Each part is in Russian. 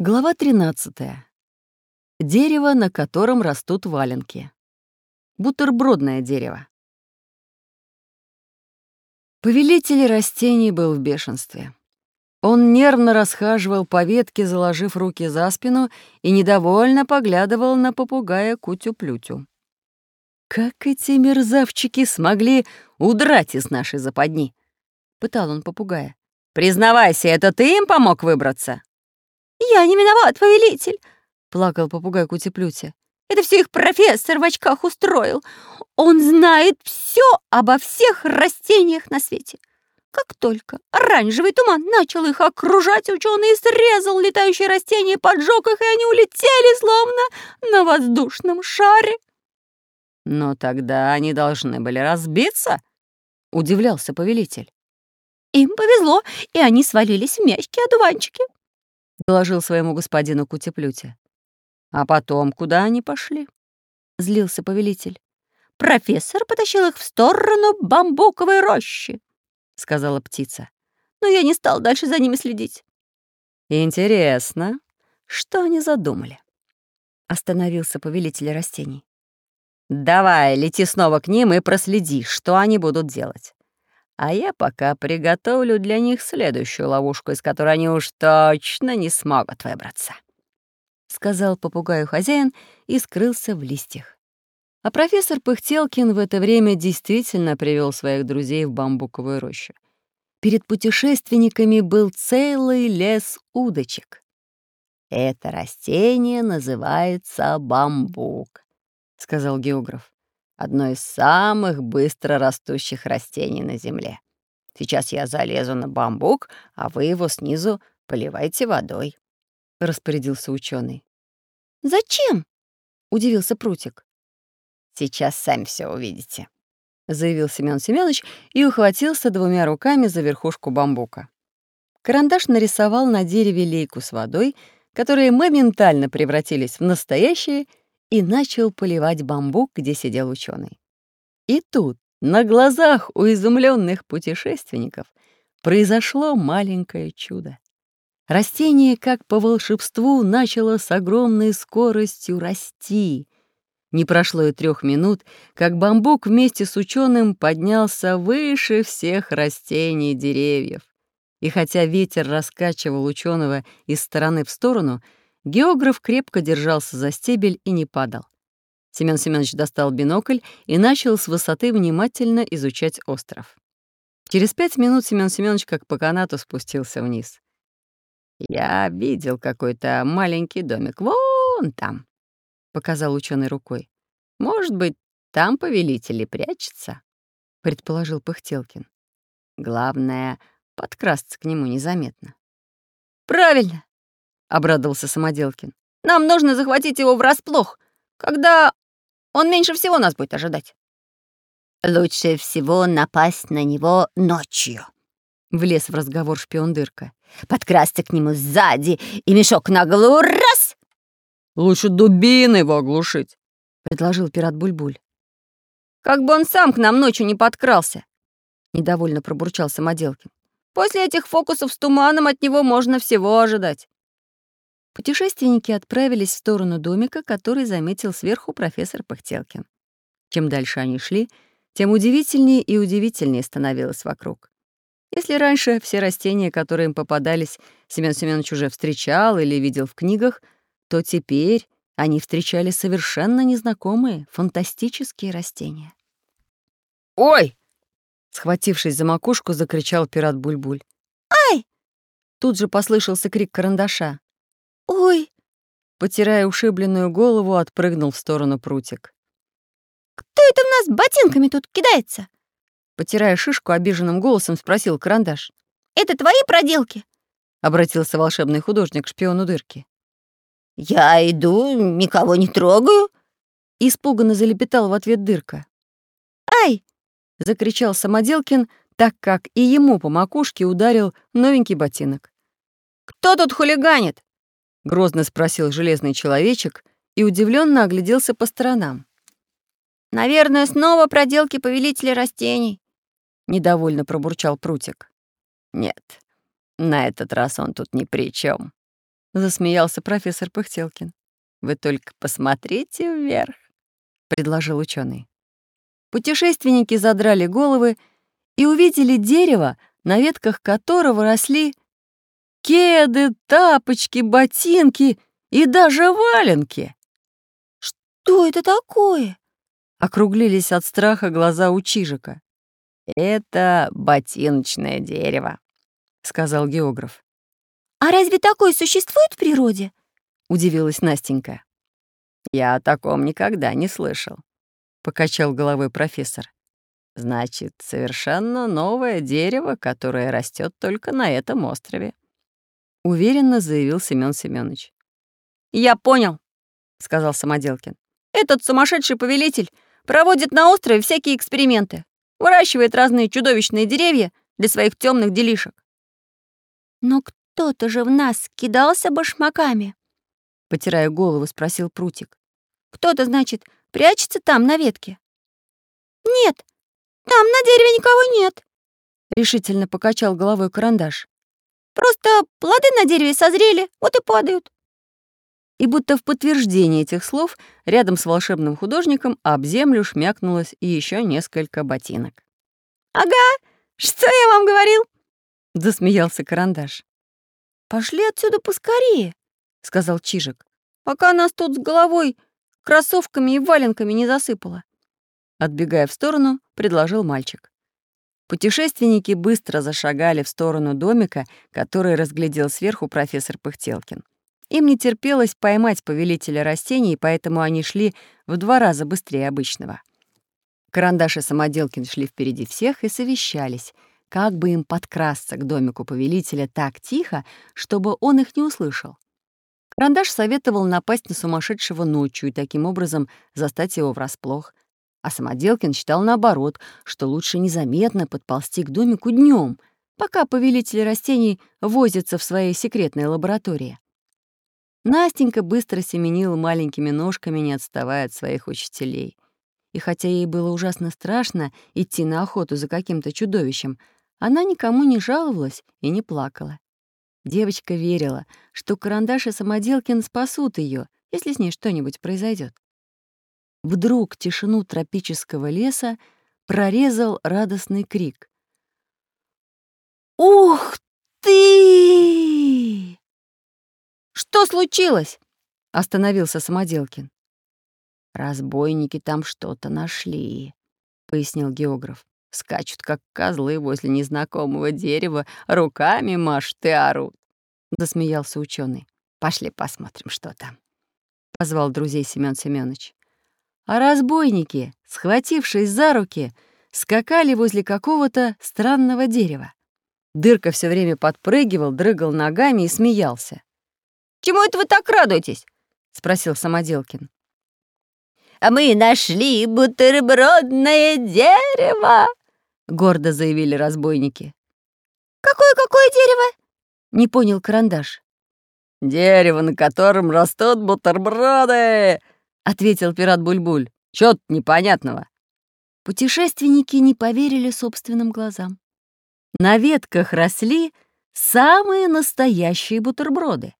Глава 13. Дерево, на котором растут валенки. Бутербродное дерево. Повелитель растений был в бешенстве. Он нервно расхаживал по ветке, заложив руки за спину, и недовольно поглядывал на попугая Кутю-Плютю. «Как эти мерзавчики смогли удрать из нашей западни?» — пытал он попугая. «Признавайся, это ты им помог выбраться?» «Я не виноват, повелитель!» — плакал попугай Кутиплюти. «Это все их профессор в очках устроил. Он знает все обо всех растениях на свете. Как только оранжевый туман начал их окружать, ученый срезал летающие растения, поджег их, и они улетели, словно на воздушном шаре». «Но тогда они должны были разбиться», — удивлялся повелитель. «Им повезло, и они свалились в мягкие — доложил своему господину Кутеплюте. «А потом куда они пошли?» — злился повелитель. «Профессор потащил их в сторону бамбуковой рощи», — сказала птица. «Но я не стал дальше за ними следить». «Интересно, что они задумали?» — остановился повелитель растений. «Давай, лети снова к ним и проследи, что они будут делать. А я пока приготовлю для них следующую ловушку, из которой они уж точно не смогут выбраться», — сказал попугаю хозяин и скрылся в листьях. А профессор Пыхтелкин в это время действительно привел своих друзей в бамбуковую рощу. Перед путешественниками был целый лес удочек. «Это растение называется бамбук», — сказал географ одно из самых быстро растущих растений на Земле. Сейчас я залезу на бамбук, а вы его снизу поливайте водой», — распорядился ученый. «Зачем?» — удивился Прутик. «Сейчас сами все увидите», — заявил Семён Семёныч и ухватился двумя руками за верхушку бамбука. Карандаш нарисовал на дереве лейку с водой, которые моментально превратились в настоящие — и начал поливать бамбук, где сидел ученый. И тут, на глазах у изумленных путешественников, произошло маленькое чудо. Растение, как по волшебству, начало с огромной скоростью расти. Не прошло и трех минут, как бамбук вместе с ученым поднялся выше всех растений и деревьев. И хотя ветер раскачивал ученого из стороны в сторону, Географ крепко держался за стебель и не падал. Семён Семёнович достал бинокль и начал с высоты внимательно изучать остров. Через пять минут Семён Семёнович как по канату спустился вниз. «Я видел какой-то маленький домик. Вон там!» — показал ученый рукой. «Может быть, там повелитель и прячется?» — предположил Пыхтелкин. «Главное — подкрасться к нему незаметно». «Правильно!» Обрадовался Самоделкин. «Нам нужно захватить его врасплох, когда он меньше всего нас будет ожидать». «Лучше всего напасть на него ночью», — влез в разговор шпион Дырка. «Подкрасться к нему сзади и мешок на голову раз!» «Лучше дубиной его оглушить», — предложил пират Бульбуль. «Как бы он сам к нам ночью не подкрался», — недовольно пробурчал Самоделкин. «После этих фокусов с туманом от него можно всего ожидать». Путешественники отправились в сторону домика, который заметил сверху профессор Пахтелкин. Чем дальше они шли, тем удивительнее и удивительнее становилось вокруг. Если раньше все растения, которые им попадались, Семён Семёнович уже встречал или видел в книгах, то теперь они встречали совершенно незнакомые, фантастические растения. «Ой!» — схватившись за макушку, закричал пират Бульбуль. «Ай!» Тут же послышался крик карандаша. «Ой!» Потирая ушибленную голову, отпрыгнул в сторону прутик. «Кто это в нас ботинками тут кидается?» Потирая шишку, обиженным голосом спросил карандаш. «Это твои проделки?» — обратился волшебный художник к шпиону дырки. «Я иду, никого не трогаю», — испуганно залепетал в ответ дырка. «Ай!» — закричал Самоделкин, так как и ему по макушке ударил новенький ботинок. «Кто тут хулиганит?» — грозно спросил железный человечек и удивленно огляделся по сторонам. «Наверное, снова проделки повелителя растений», — недовольно пробурчал Прутик. «Нет, на этот раз он тут ни при чем, засмеялся профессор Пыхтелкин. «Вы только посмотрите вверх», — предложил ученый. Путешественники задрали головы и увидели дерево, на ветках которого росли кеды, тапочки, ботинки и даже валенки. «Что это такое?» — округлились от страха глаза у Чижика. «Это ботиночное дерево», — сказал географ. «А разве такое существует в природе?» — удивилась Настенька. «Я о таком никогда не слышал», — покачал головой профессор. «Значит, совершенно новое дерево, которое растет только на этом острове», — уверенно заявил Семён Семёныч. «Я понял», — сказал Самоделкин. «Этот сумасшедший повелитель проводит на острове всякие эксперименты, выращивает разные чудовищные деревья для своих темных делишек». «Но кто-то же в нас кидался башмаками», — потирая голову, спросил Прутик. «Кто-то, значит, прячется там, на ветке?» «Нет, там на дереве никого нет», — решительно покачал головой карандаш. «Просто плоды на дереве созрели, вот и падают». И будто в подтверждение этих слов рядом с волшебным художником об землю шмякнулось еще несколько ботинок. «Ага, что я вам говорил?» — засмеялся карандаш. «Пошли отсюда поскорее», — сказал Чижик, «пока нас тут с головой кроссовками и валенками не засыпало». Отбегая в сторону, предложил мальчик. Путешественники быстро зашагали в сторону домика, который разглядел сверху профессор Пыхтелкин. Им не терпелось поймать повелителя растений, поэтому они шли в два раза быстрее обычного. Карандаш и Самоделкин шли впереди всех и совещались, как бы им подкрасться к домику повелителя так тихо, чтобы он их не услышал. Карандаш советовал напасть на сумасшедшего ночью и таким образом застать его врасплох. А Самоделкин считал наоборот, что лучше незаметно подползти к домику днем, пока повелитель растений возится в своей секретной лаборатории. Настенька быстро семенила маленькими ножками, не отставая от своих учителей. И хотя ей было ужасно страшно идти на охоту за каким-то чудовищем, она никому не жаловалась и не плакала. Девочка верила, что карандаш и самоделкин спасут ее, если с ней что-нибудь произойдет. Вдруг тишину тропического леса прорезал радостный крик. «Ух ты!» «Что случилось?» — остановился Самоделкин. «Разбойники там что-то нашли», — пояснил географ. «Скачут, как козлы возле незнакомого дерева, руками машут и орут», — засмеялся ученый. «Пошли посмотрим, что там», — позвал друзей Семён Семёныч. А разбойники, схватившись за руки, скакали возле какого-то странного дерева. Дырка все время подпрыгивал, дрыгал ногами и смеялся. «Чему это вы так радуетесь?» — спросил Самоделкин. «А мы нашли бутербродное дерево!» — гордо заявили разбойники. «Какое-какое дерево?» — не понял карандаш. «Дерево, на котором растут бутерброды!» — ответил пират Бульбуль. «Чё тут непонятного?» Путешественники не поверили собственным глазам. На ветках росли самые настоящие бутерброды.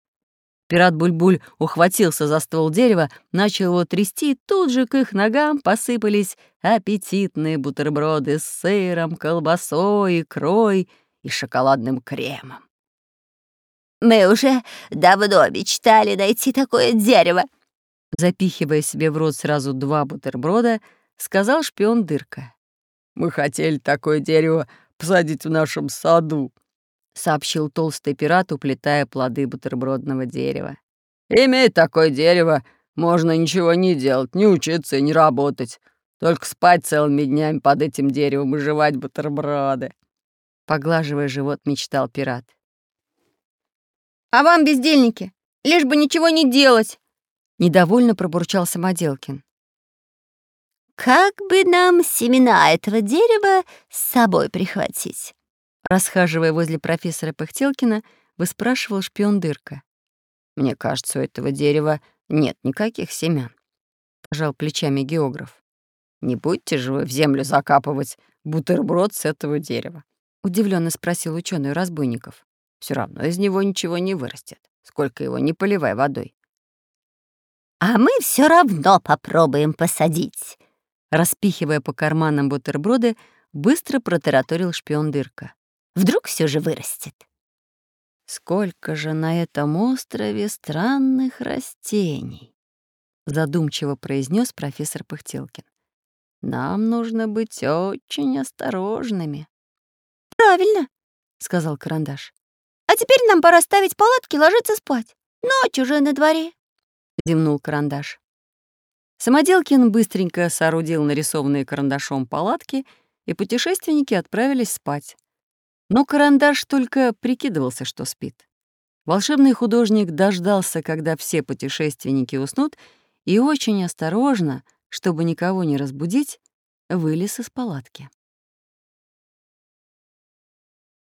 Пират Бульбуль ухватился за ствол дерева, начал его трясти, и тут же к их ногам посыпались аппетитные бутерброды с сыром, колбасой, икрой и шоколадным кремом. «Мы уже давно мечтали найти такое дерево», запихивая себе в рот сразу два бутерброда, сказал шпион Дырка. «Мы хотели такое дерево посадить в нашем саду», — сообщил толстый пират, уплетая плоды бутербродного дерева. «Имея такое дерево, можно ничего не делать, не учиться и не работать. Только спать целыми днями под этим деревом и жевать бутерброды». Поглаживая живот, мечтал пират. «А вам, бездельники, лишь бы ничего не делать!» Недовольно пробурчал Самоделкин. «Как бы нам семена этого дерева с собой прихватить?» Расхаживая возле профессора Пыхтелкина, выспрашивал шпион Дырка. «Мне кажется, у этого дерева нет никаких семян», — пожал плечами географ. «Не будьте же вы в землю закапывать бутерброд с этого дерева», — удивленно спросил ученый разбойников. Все равно из него ничего не вырастет. сколько его не поливай водой. «А мы все равно попробуем посадить», распихивая по карманам бутерброды, быстро протараторил шпион Дырка. «Вдруг все же вырастет». «Сколько же на этом острове странных растений!» задумчиво произнес профессор Пыхтелкин. «Нам нужно быть очень осторожными». «Правильно», — сказал Карандаш. «А теперь нам пора ставить палатки и ложиться спать. Ночь уже на дворе», — зевнул Карандаш. Самоделкин быстренько соорудил нарисованные карандашом палатки, и путешественники отправились спать. Но карандаш только прикидывался, что спит. Волшебный художник дождался, когда все путешественники уснут, и очень осторожно, чтобы никого не разбудить, вылез из палатки.